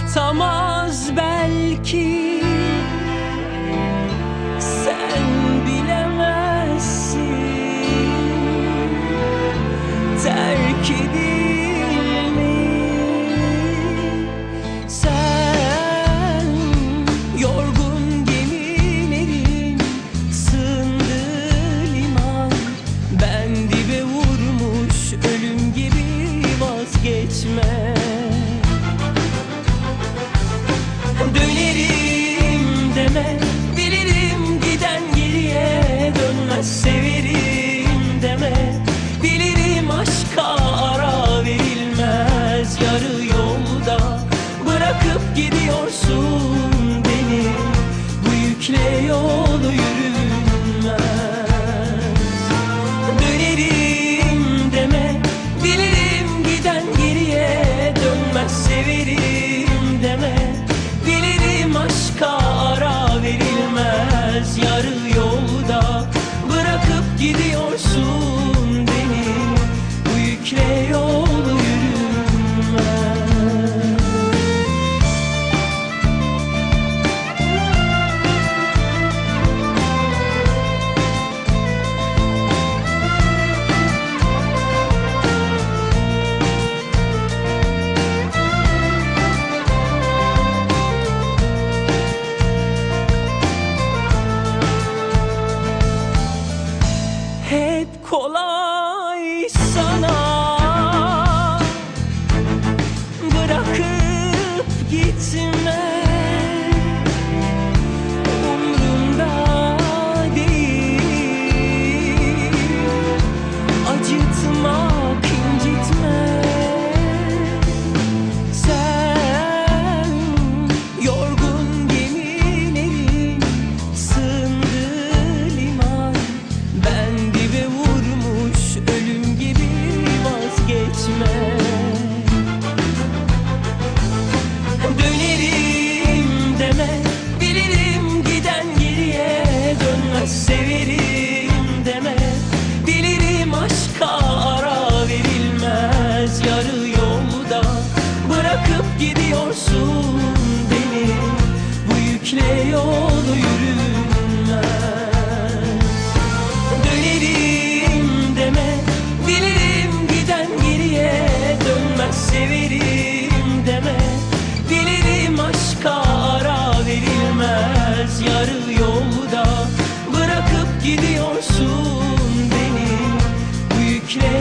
tutamaz belki. Sen bilemezsin. Terk edilmeyi Sen yorgun gemilerin sığındığı liman. Ben dibe vurmuş ölüm gibi vazgeçme Bu yükle kolay sana Bırakıp gidiyorsun beni. Bu yükle yolu yürünmez Dönerim deme Dilerim giden geriye dönmez. Severim deme Dilerim aşka ara verilmez. Yarı yolda bırakıp gidiyorsun beni. Bu yükle